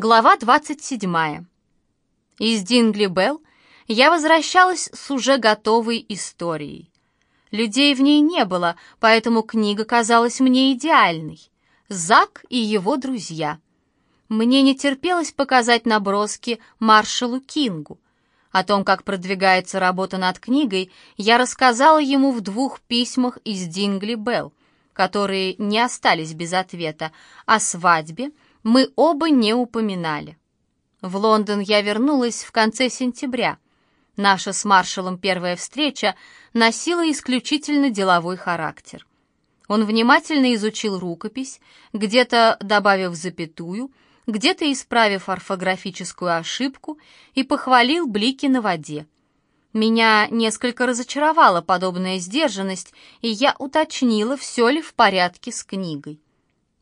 Глава 27. Из Дингли Белл я возвращалась с уже готовой историей. Людей в ней не было, поэтому книга казалась мне идеальной. Зак и его друзья. Мне не терпелось показать наброски маршалу Кингу. О том, как продвигается работа над книгой, я рассказала ему в двух письмах из Дингли Белл, которые не остались без ответа, о свадьбе — мы оба не упоминали. В Лондон я вернулась в конце сентября. Наша с маршалом первая встреча носила исключительно деловой характер. Он внимательно изучил рукопись, где-то добавив запятую, где-то исправив орфографическую ошибку и похвалил блики на воде. Меня несколько разочаровала подобная сдержанность, и я уточнила, все ли в порядке с книгой.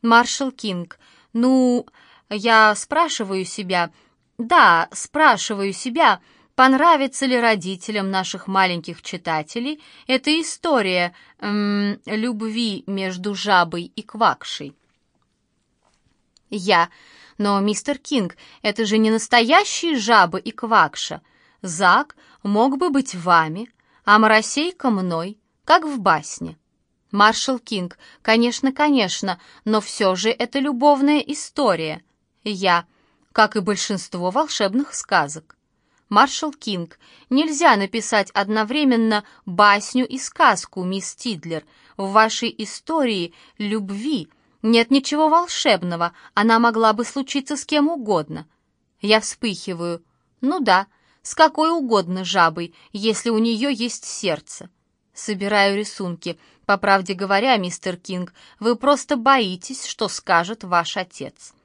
Маршал Кинг — ну, я спрашиваю себя, да, спрашиваю себя, понравится ли родителям наших маленьких читателей эта история эм, любви между жабой и квакшей. Я. Но, мистер Кинг, это же не настоящие жаба и квакша. Зак мог бы быть вами, а моросейка мной, как в басне. Маршал Кинг, конечно, конечно, но все же это любовная история. Я, как и большинство волшебных сказок. Маршал Кинг, нельзя написать одновременно басню и сказку, мисс Тидлер. В вашей истории любви нет ничего волшебного, она могла бы случиться с кем угодно. Я вспыхиваю. Ну да, с какой угодно жабой, если у нее есть сердце. Собираю рисунки. По правде говоря, мистер Кинг, вы просто боитесь, что скажет ваш отец.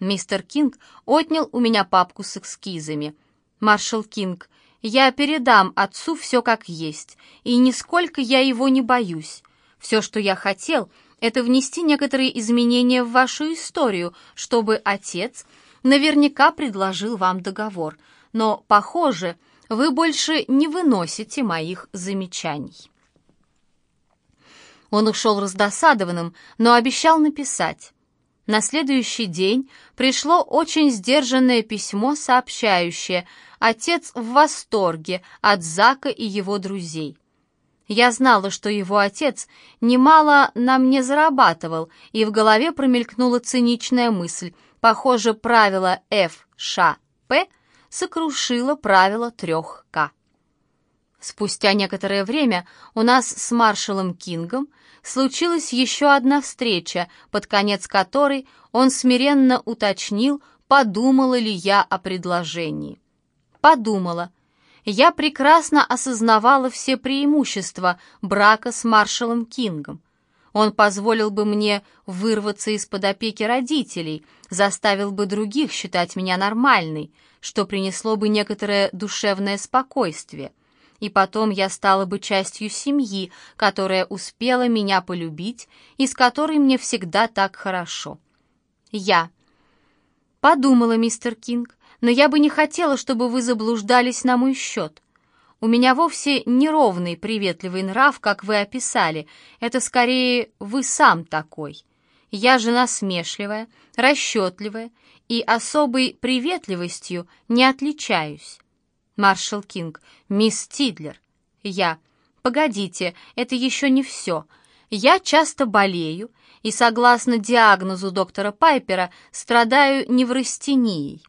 Мистер Кинг отнял у меня папку с эскизами. Маршал Кинг, я передам отцу все как есть, и нисколько я его не боюсь. Все, что я хотел, это внести некоторые изменения в вашу историю, чтобы отец наверняка предложил вам договор. Но, похоже, вы больше не выносите моих замечаний». Он ушел раздосадованным, но обещал написать. На следующий день пришло очень сдержанное письмо, сообщающее «Отец в восторге от Зака и его друзей». Я знала, что его отец немало на мне зарабатывал, и в голове промелькнула циничная мысль. Похоже, правило F, Ш, П сокрушило правило трех К. Спустя некоторое время у нас с маршалом Кингом случилась еще одна встреча, под конец которой он смиренно уточнил, подумала ли я о предложении. Подумала. Я прекрасно осознавала все преимущества брака с маршалом Кингом. Он позволил бы мне вырваться из-под опеки родителей, заставил бы других считать меня нормальной, что принесло бы некоторое душевное спокойствие. И потом я стала бы частью семьи, которая успела меня полюбить и с которой мне всегда так хорошо. Я. Подумала, мистер Кинг, но я бы не хотела, чтобы вы заблуждались на мой счет. У меня вовсе не ровный приветливый нрав, как вы описали. Это скорее вы сам такой. Я же насмешливая, расчетливая и особой приветливостью не отличаюсь. Маршал Кинг, мисс Тидлер. Я. Погодите, это еще не все. Я часто болею и, согласно диагнозу доктора Пайпера, страдаю неврастенией.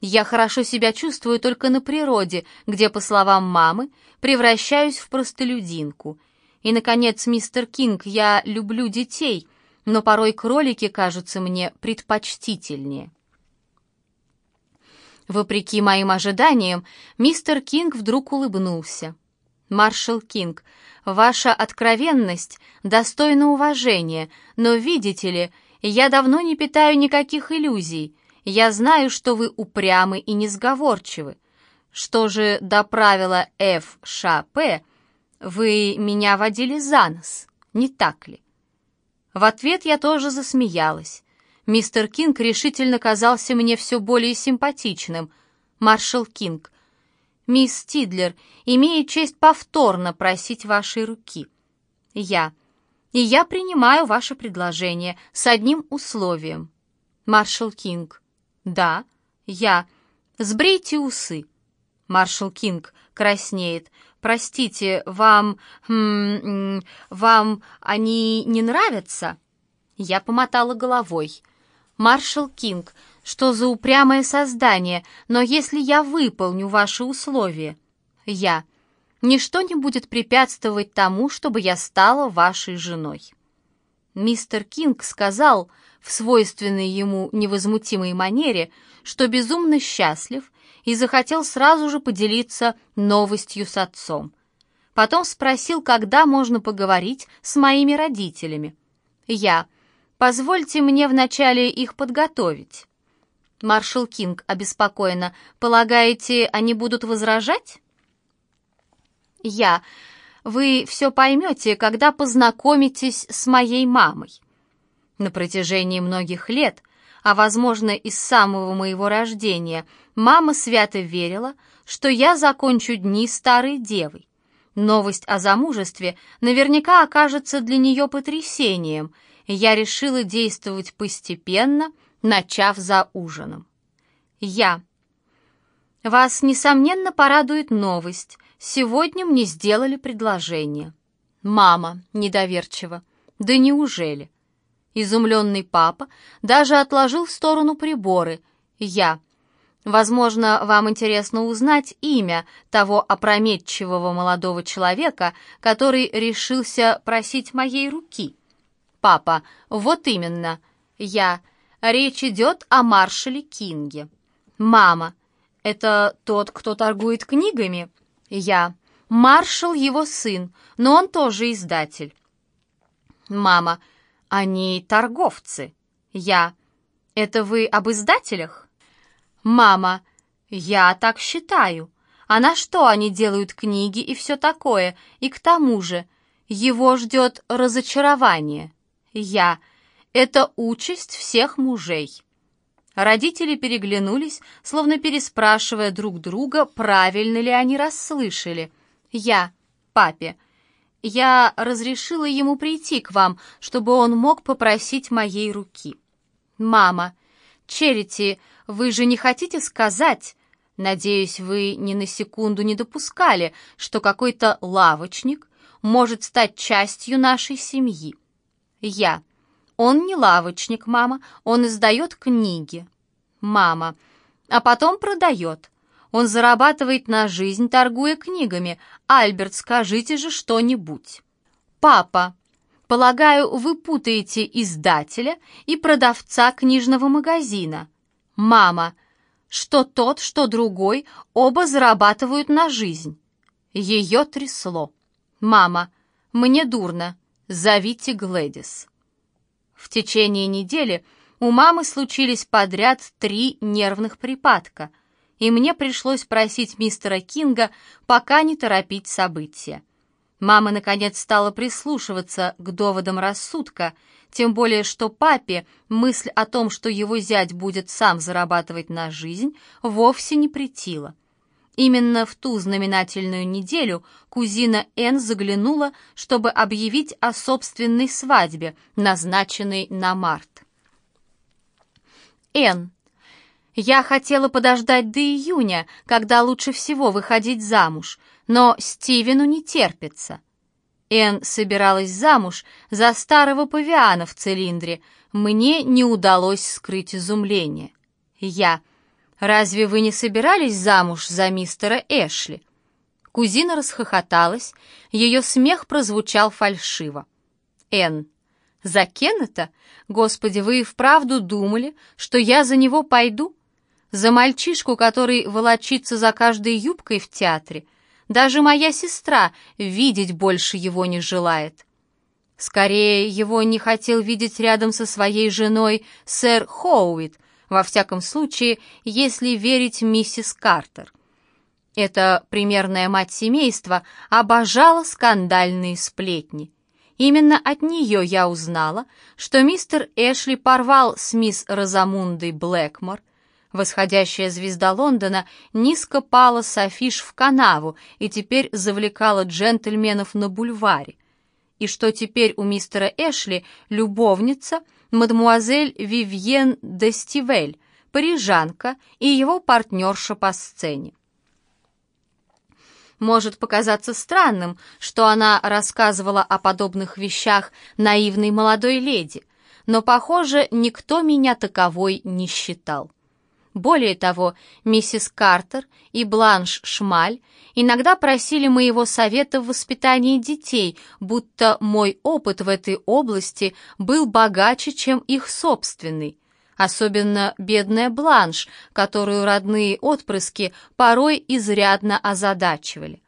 Я хорошо себя чувствую только на природе, где, по словам мамы, превращаюсь в простолюдинку. И, наконец, мистер Кинг, я люблю детей, но порой кролики кажутся мне предпочтительнее. Вопреки моим ожиданиям, мистер Кинг вдруг улыбнулся. «Маршал Кинг, ваша откровенность достойна уважения, но, видите ли, я давно не питаю никаких иллюзий. Я знаю, что вы упрямы и несговорчивы. Что же до правила ФШП, вы меня водили за нос, не так ли?» В ответ я тоже засмеялась. Мистер Кинг решительно казался мне все более симпатичным. Маршал Кинг. «Мисс Тидлер, имею честь повторно просить вашей руки». «Я. И я принимаю ваше предложение с одним условием». Маршал Кинг. Да, я. Сбрейте усы. Маршал Кинг краснеет. Простите, вам... Хм, вам они не нравятся? Я помотала головой. Маршал Кинг, что за упрямое создание, но если я выполню ваши условия... Я. Ничто не будет препятствовать тому, чтобы я стала вашей женой. Мистер Кинг сказал в свойственной ему невозмутимой манере, что безумно счастлив и захотел сразу же поделиться новостью с отцом. Потом спросил, когда можно поговорить с моими родителями. Я. Позвольте мне вначале их подготовить. Маршал Кинг обеспокоенно. Полагаете, они будут возражать? Я. Вы все поймете, когда познакомитесь с моей мамой. На протяжении многих лет, а, возможно, и с самого моего рождения, мама свято верила, что я закончу дни старой девой. Новость о замужестве наверняка окажется для нее потрясением, я решила действовать постепенно, начав за ужином. Я. Вас, несомненно, порадует новость. Сегодня мне сделали предложение. Мама, недоверчиво. Да неужели? Изумленный папа даже отложил в сторону приборы. Я. Возможно, вам интересно узнать имя того опрометчивого молодого человека, который решился просить моей руки. Папа. Вот именно. Я. Речь идет о маршале Кинге. Мама. Это тот, кто торгует книгами? Я. Маршал его сын, но он тоже издатель. Мама. Они торговцы. Я. Это вы об издателях? Мама. Я так считаю. А на что они делают книги и все такое? И к тому же, его ждет разочарование. Я. Это участь всех мужей. Родители переглянулись, словно переспрашивая друг друга, правильно ли они расслышали. «Я, папе, я разрешила ему прийти к вам, чтобы он мог попросить моей руки». «Мама, Черити, вы же не хотите сказать...» Надеюсь, вы ни на секунду не допускали, что какой-то лавочник может стать частью нашей семьи. Я. Он не лавочник, мама, он издает книги. Мама. А потом продает. Он зарабатывает на жизнь, торгуя книгами. Альберт, скажите же что-нибудь. Папа. Полагаю, вы путаете издателя и продавца книжного магазина. Мама. Что тот, что другой, оба зарабатывают на жизнь. Ее трясло. Мама. Мне дурно. Зовите Глэдис. В течение недели у мамы случились подряд три нервных припадка, и мне пришлось просить мистера Кинга пока не торопить события. Мама, наконец, стала прислушиваться к доводам рассудка, тем более что папе мысль о том, что его зять будет сам зарабатывать на жизнь, вовсе не претила. Именно в ту знаменательную неделю кузина Энн заглянула, чтобы объявить о собственной свадьбе, назначенной на март. Энн. Я хотела подождать до июня, когда лучше всего выходить замуж, но Стивену не терпится. Энн собиралась замуж за старого павиана в цилиндре. Мне не удалось скрыть изумление. Я. «Разве вы не собирались замуж за мистера Эшли?» Кузина расхохоталась, ее смех прозвучал фальшиво. «Энн, за Кеннета? Господи, вы и вправду думали, что я за него пойду? За мальчишку, который волочится за каждой юбкой в театре? Даже моя сестра видеть больше его не желает». Скорее, его не хотел видеть рядом со своей женой сэр Хоуит, во всяком случае, если верить миссис Картер. Эта примерная мать семейства обожала скандальные сплетни. Именно от нее я узнала, что мистер Эшли порвал с мисс Розамундой Блэкмор, Восходящая звезда Лондона низко пала с афиш в канаву и теперь завлекала джентльменов на бульваре. И что теперь у мистера Эшли любовница — мадмуазель Вивьен де Стивель, парижанка и его партнерша по сцене. Может показаться странным, что она рассказывала о подобных вещах наивной молодой леди, но, похоже, никто меня таковой не считал. Более того, миссис Картер и Бланш Шмаль иногда просили моего совета в воспитании детей, будто мой опыт в этой области был богаче, чем их собственный. Особенно бедная Бланш, которую родные отпрыски порой изрядно озадачивали.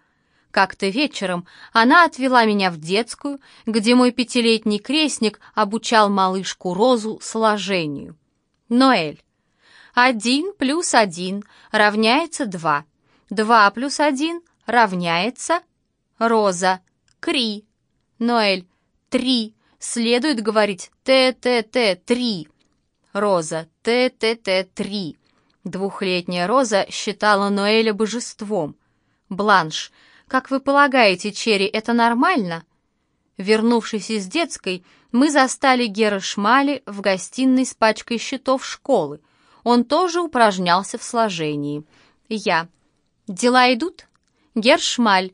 Как-то вечером она отвела меня в детскую, где мой пятилетний крестник обучал малышку Розу сложению. Ноэль. Один плюс один равняется два. Два плюс один равняется... Роза. Кри. Ноэль. Три. Следует говорить т-т-т, три. Роза. Т-т-т, три. Двухлетняя Роза считала Ноэля божеством. Бланш. Как вы полагаете, Черри, это нормально? Вернувшись из детской, мы застали Гера Шмали в гостиной с пачкой счетов школы. Он тоже упражнялся в сложении. Я. Дела идут? Гершмаль.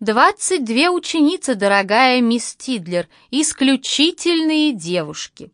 «Двадцать две ученицы, дорогая мисс Тидлер, исключительные девушки».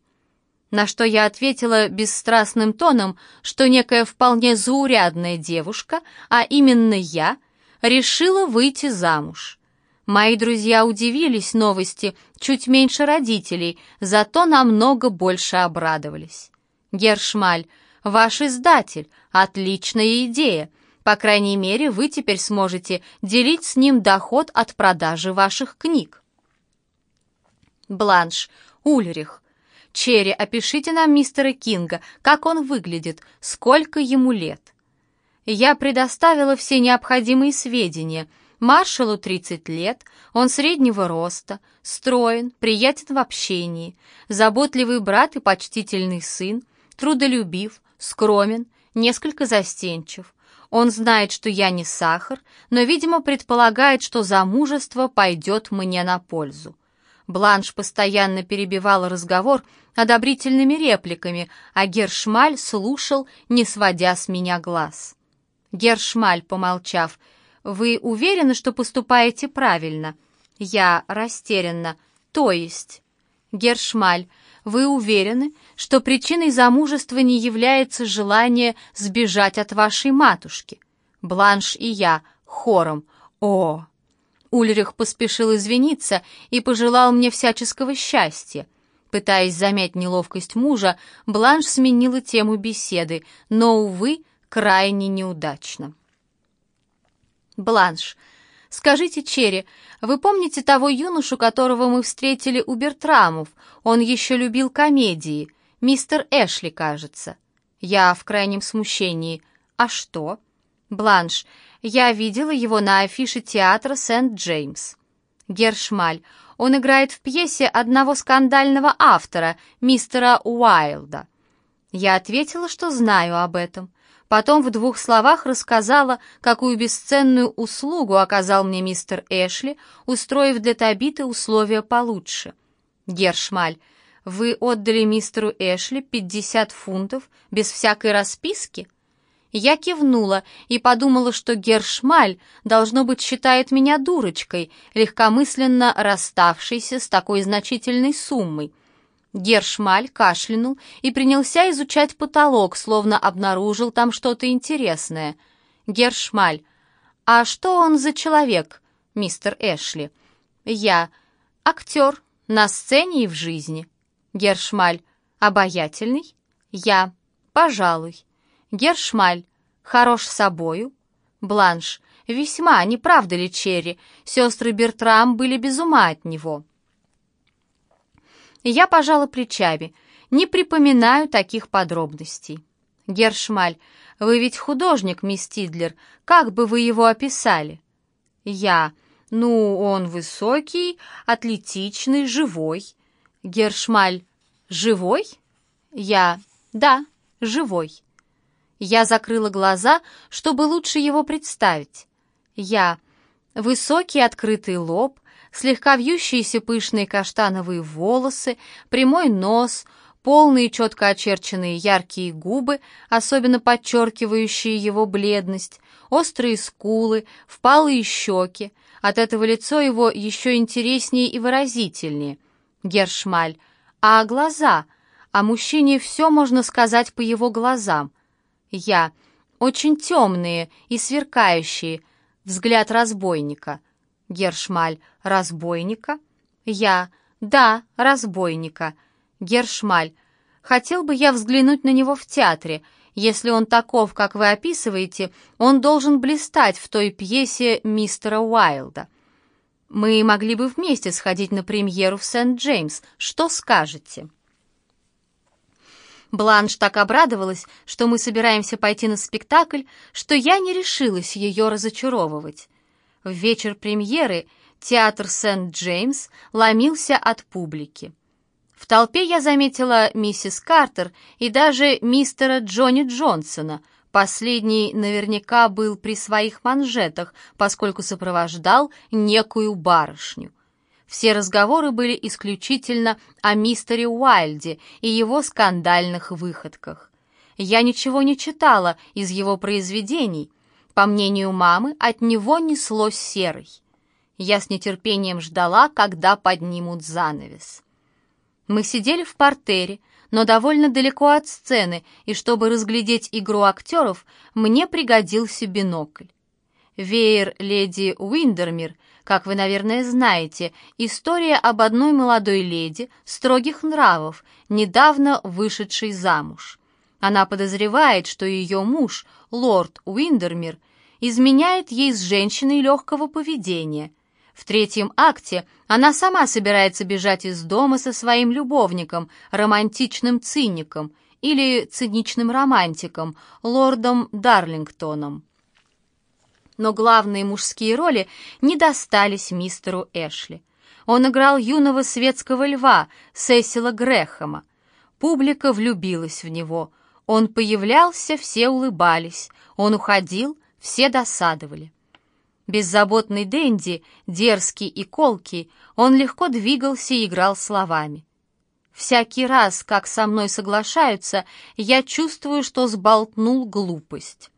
На что я ответила бесстрастным тоном, что некая вполне заурядная девушка, а именно я, решила выйти замуж. Мои друзья удивились новости чуть меньше родителей, зато намного больше обрадовались. Гершмаль, ваш издатель, отличная идея. По крайней мере, вы теперь сможете делить с ним доход от продажи ваших книг. Бланш, Ульрих. Черри, опишите нам мистера Кинга, как он выглядит, сколько ему лет. Я предоставила все необходимые сведения. Маршалу 30 лет, он среднего роста, строен, приятен в общении, заботливый брат и почтительный сын, трудолюбив, скромен, несколько застенчив. Он знает, что я не сахар, но, видимо, предполагает, что замужество пойдет мне на пользу. Бланш постоянно перебивала разговор одобрительными репликами, а Гершмаль слушал, не сводя с меня глаз. Гершмаль, помолчав, «Вы уверены, что поступаете правильно?» Я растерянно. «То есть?» Гершмаль, вы уверены, что причиной замужества не является желание сбежать от вашей матушки? Бланш и я хором. О! Ульрих поспешил извиниться и пожелал мне всяческого счастья. Пытаясь замять неловкость мужа, Бланш сменила тему беседы, но, увы, крайне неудачно. Бланш, скажите, Черри, вы помните того юношу, которого мы встретили у Бертрамов? Он еще любил комедии. Мистер Эшли, кажется. Я в крайнем смущении. А что? Бланш, я видела его на афише театра Сент-Джеймс. Гершмаль, он играет в пьесе одного скандального автора, мистера Уайлда. Я ответила, что знаю об этом. Потом в двух словах рассказала, какую бесценную услугу оказал мне мистер Эшли, устроив для Табиты условия получше. Гершмаль, вы отдали мистеру Эшли 50 фунтов без всякой расписки? Я кивнула и подумала, что Гершмаль, должно быть, считает меня дурочкой, легкомысленно расставшейся с такой значительной суммой. Гершмаль кашлянул и принялся изучать потолок, словно обнаружил там что-то интересное. Гершмаль. «А что он за человек, мистер Эшли?» «Я. Актер. На сцене и в жизни». Гершмаль. «Обаятельный?» «Я. Пожалуй». Гершмаль. «Хорош собою?» Бланш. «Весьма, не правда ли, Черри? Сестры Бертрам были без ума от него». Я пожала плечами. Не припоминаю таких подробностей. Гершмаль, вы ведь художник, мисс Тидлер. Как бы вы его описали? Я. Ну, он высокий, атлетичный, живой. Гершмаль. Живой? Я. Да, живой. Я закрыла глаза, чтобы лучше его представить. Я. Высокий открытый лоб, слегка вьющиеся пышные каштановые волосы, прямой нос, полные четко очерченные яркие губы, особенно подчеркивающие его бледность, острые скулы, впалые щеки. От этого лицо его еще интереснее и выразительнее. Гершмаль. А глаза? О мужчине все можно сказать по его глазам. Я. Очень темные и сверкающие. Взгляд разбойника. Гершмаль. Разбойника? Я. Да, разбойника. Гершмаль. Хотел бы я взглянуть на него в театре. Если он таков, как вы описываете, он должен блистать в той пьесе мистера Уайлда. Мы могли бы вместе сходить на премьеру в Сент-Джеймс. Что скажете?» Бланш так обрадовалась, что мы собираемся пойти на спектакль, что я не решилась ее разочаровывать. В вечер премьеры театр Сент-Джеймс ломился от публики. В толпе я заметила миссис Картер и даже мистера Джонни Джонсона. Последний наверняка был при своих манжетах, поскольку сопровождал некую барышню. Все разговоры были исключительно о мистере Уайльде и его скандальных выходках. Я ничего не читала из его произведений. По мнению мамы, от него неслось серой. Я с нетерпением ждала, когда поднимут занавес. Мы сидели в портере, но довольно далеко от сцены, и чтобы разглядеть игру актеров, мне пригодился бинокль. Веер леди Уиндермир, как вы, наверное, знаете, история об одной молодой леди строгих нравов, недавно вышедшей замуж. Она подозревает, что ее муж, лорд Уиндермир, изменяет ей с женщиной легкого поведения – в третьем акте она сама собирается бежать из дома со своим любовником, романтичным циником или циничным романтиком, лордом Дарлингтоном. Но главные мужские роли не достались мистеру Эшли. Он играл юного светского льва Сесила Грэхэма. Публика влюбилась в него. Он появлялся, все улыбались. Он уходил, все досадовали. Беззаботный Дэнди, дерзкий и колкий, он легко двигался и играл словами. Всякий раз, как со мной соглашаются, я чувствую, что сболтнул глупость.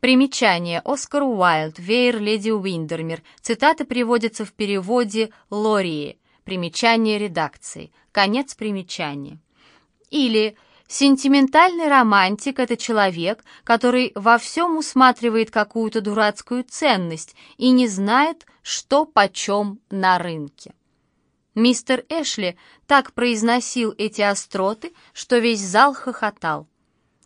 Примечание. Оскар Уайлд, Вейер Леди Уиндермир. Цитаты приводятся в переводе Лории. Примечание редакции. Конец примечания. Или Сентиментальный романтик — это человек, который во всем усматривает какую-то дурацкую ценность и не знает, что почем на рынке. Мистер Эшли так произносил эти остроты, что весь зал хохотал.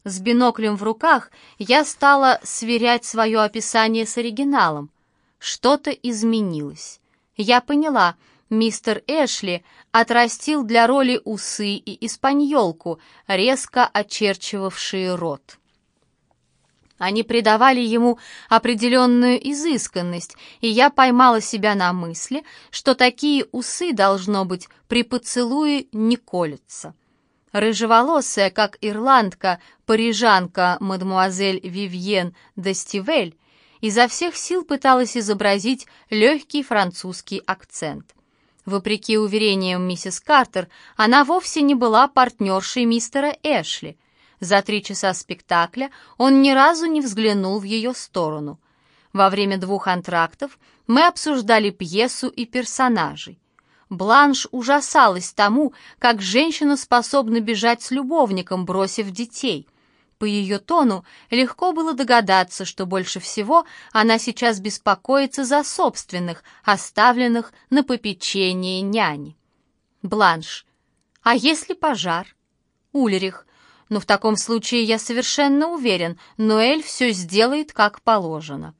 С биноклем в руках я стала сверять свое описание с оригиналом. Что-то изменилось. Я поняла — Мистер Эшли отрастил для роли усы и испаньолку, резко очерчивавшие рот. Они придавали ему определенную изысканность, и я поймала себя на мысли, что такие усы, должно быть, при поцелуе не колются. Рыжеволосая, как ирландка, парижанка мадемуазель Вивьен де Стивель, изо всех сил пыталась изобразить легкий французский акцент. Вопреки уверениям миссис Картер, она вовсе не была партнершей мистера Эшли. За три часа спектакля он ни разу не взглянул в ее сторону. Во время двух антрактов мы обсуждали пьесу и персонажей. Бланш ужасалась тому, как женщина способна бежать с любовником, бросив детей — по ее тону легко было догадаться, что больше всего она сейчас беспокоится за собственных, оставленных на попечение няни. Бланш. А если пожар? Ульрих. Но ну, в таком случае я совершенно уверен, Ноэль все сделает как положено.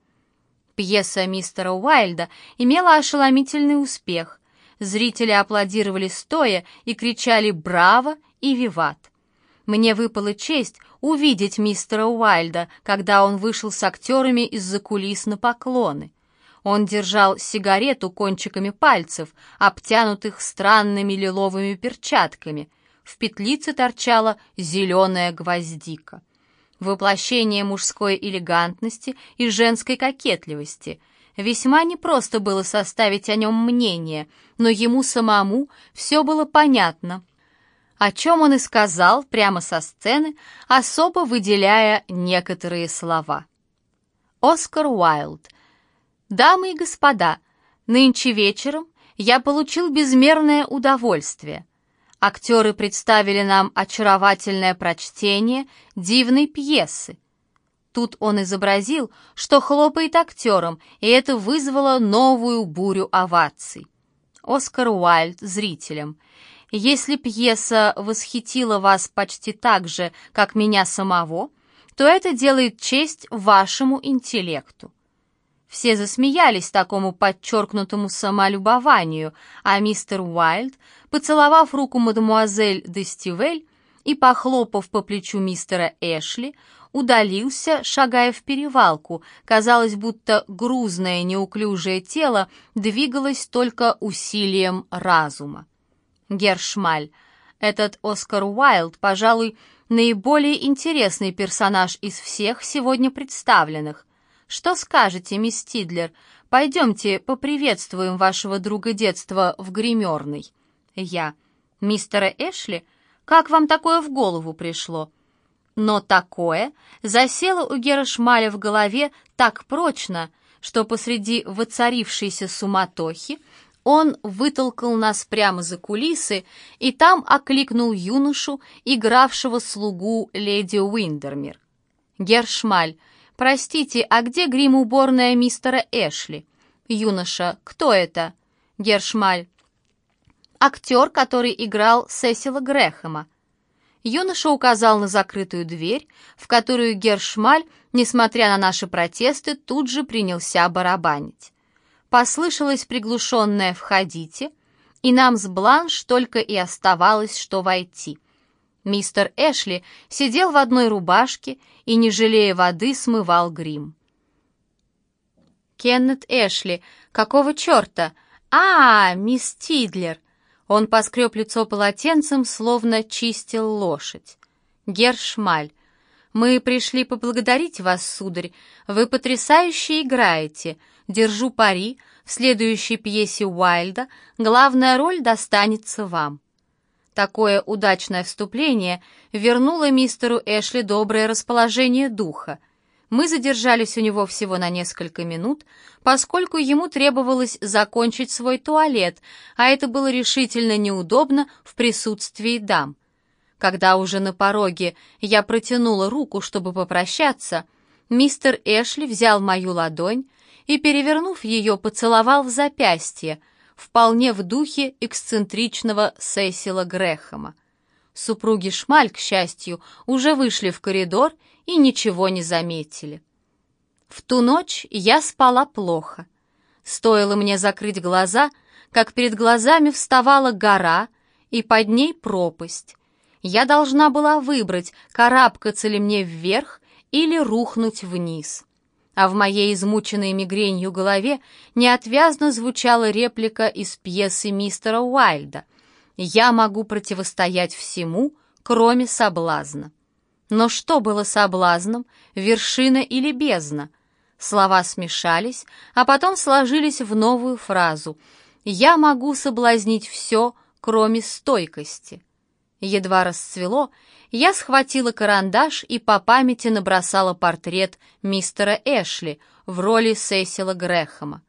Пьеса мистера Уайльда имела ошеломительный успех. Зрители аплодировали стоя и кричали «Браво!» и «Виват!». Мне выпала честь увидеть мистера Уайльда, когда он вышел с актерами из-за кулис на поклоны. Он держал сигарету кончиками пальцев, обтянутых странными лиловыми перчатками. В петлице торчала зеленая гвоздика. Воплощение мужской элегантности и женской кокетливости. Весьма непросто было составить о нем мнение, но ему самому все было понятно — о чем он и сказал прямо со сцены, особо выделяя некоторые слова. Оскар Уайлд. «Дамы и господа, нынче вечером я получил безмерное удовольствие. Актеры представили нам очаровательное прочтение дивной пьесы. Тут он изобразил, что хлопает актером, и это вызвало новую бурю оваций. Оскар Уайльд зрителям. Если пьеса восхитила вас почти так же, как меня самого, то это делает честь вашему интеллекту. Все засмеялись такому подчеркнутому самолюбованию, а мистер Уайльд, поцеловав руку мадемуазель де Стивель и похлопав по плечу мистера Эшли, удалился, шагая в перевалку. Казалось, будто грузное неуклюжее тело двигалось только усилием разума. Гершмаль. Этот Оскар Уайлд, пожалуй, наиболее интересный персонаж из всех сегодня представленных. Что скажете, мисс Тидлер? Пойдемте поприветствуем вашего друга детства в гримерной. Я. Мистера Эшли? Как вам такое в голову пришло? Но такое засело у Гера в голове так прочно, что посреди воцарившейся суматохи он вытолкал нас прямо за кулисы и там окликнул юношу, игравшего слугу леди Уиндермир. «Гершмаль, простите, а где грим-уборная мистера Эшли?» «Юноша, кто это?» «Гершмаль». «Актер, который играл Сесила Грэхэма». Юноша указал на закрытую дверь, в которую Гершмаль, несмотря на наши протесты, тут же принялся барабанить. Послышалось приглушенное «входите», и нам с Бланш только и оставалось, что войти. Мистер Эшли сидел в одной рубашке и, не жалея воды, смывал грим. «Кеннет Эшли, какого черта? А, мисс Тидлер!» Он поскреб лицо полотенцем, словно чистил лошадь. «Гершмаль, мы пришли поблагодарить вас, сударь. Вы потрясающе играете. Держу пари, в следующей пьесе Уайльда главная роль достанется вам. Такое удачное вступление вернуло мистеру Эшли доброе расположение духа. Мы задержались у него всего на несколько минут, поскольку ему требовалось закончить свой туалет, а это было решительно неудобно в присутствии дам. Когда уже на пороге я протянула руку, чтобы попрощаться, мистер Эшли взял мою ладонь, и, перевернув ее, поцеловал в запястье, вполне в духе эксцентричного Сесила Грэхэма. Супруги Шмаль, к счастью, уже вышли в коридор и ничего не заметили. В ту ночь я спала плохо. Стоило мне закрыть глаза, как перед глазами вставала гора, и под ней пропасть. Я должна была выбрать, карабкаться ли мне вверх или рухнуть вниз а в моей измученной мигренью голове неотвязно звучала реплика из пьесы мистера Уайльда «Я могу противостоять всему, кроме соблазна». Но что было соблазном, вершина или бездна? Слова смешались, а потом сложились в новую фразу «Я могу соблазнить все, кроме стойкости». Едва расцвело, я схватила карандаш и по памяти набросала портрет мистера Эшли в роли Сесила Грэхэма.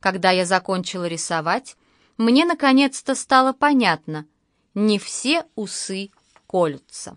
Когда я закончила рисовать, мне наконец-то стало понятно, не все усы колются.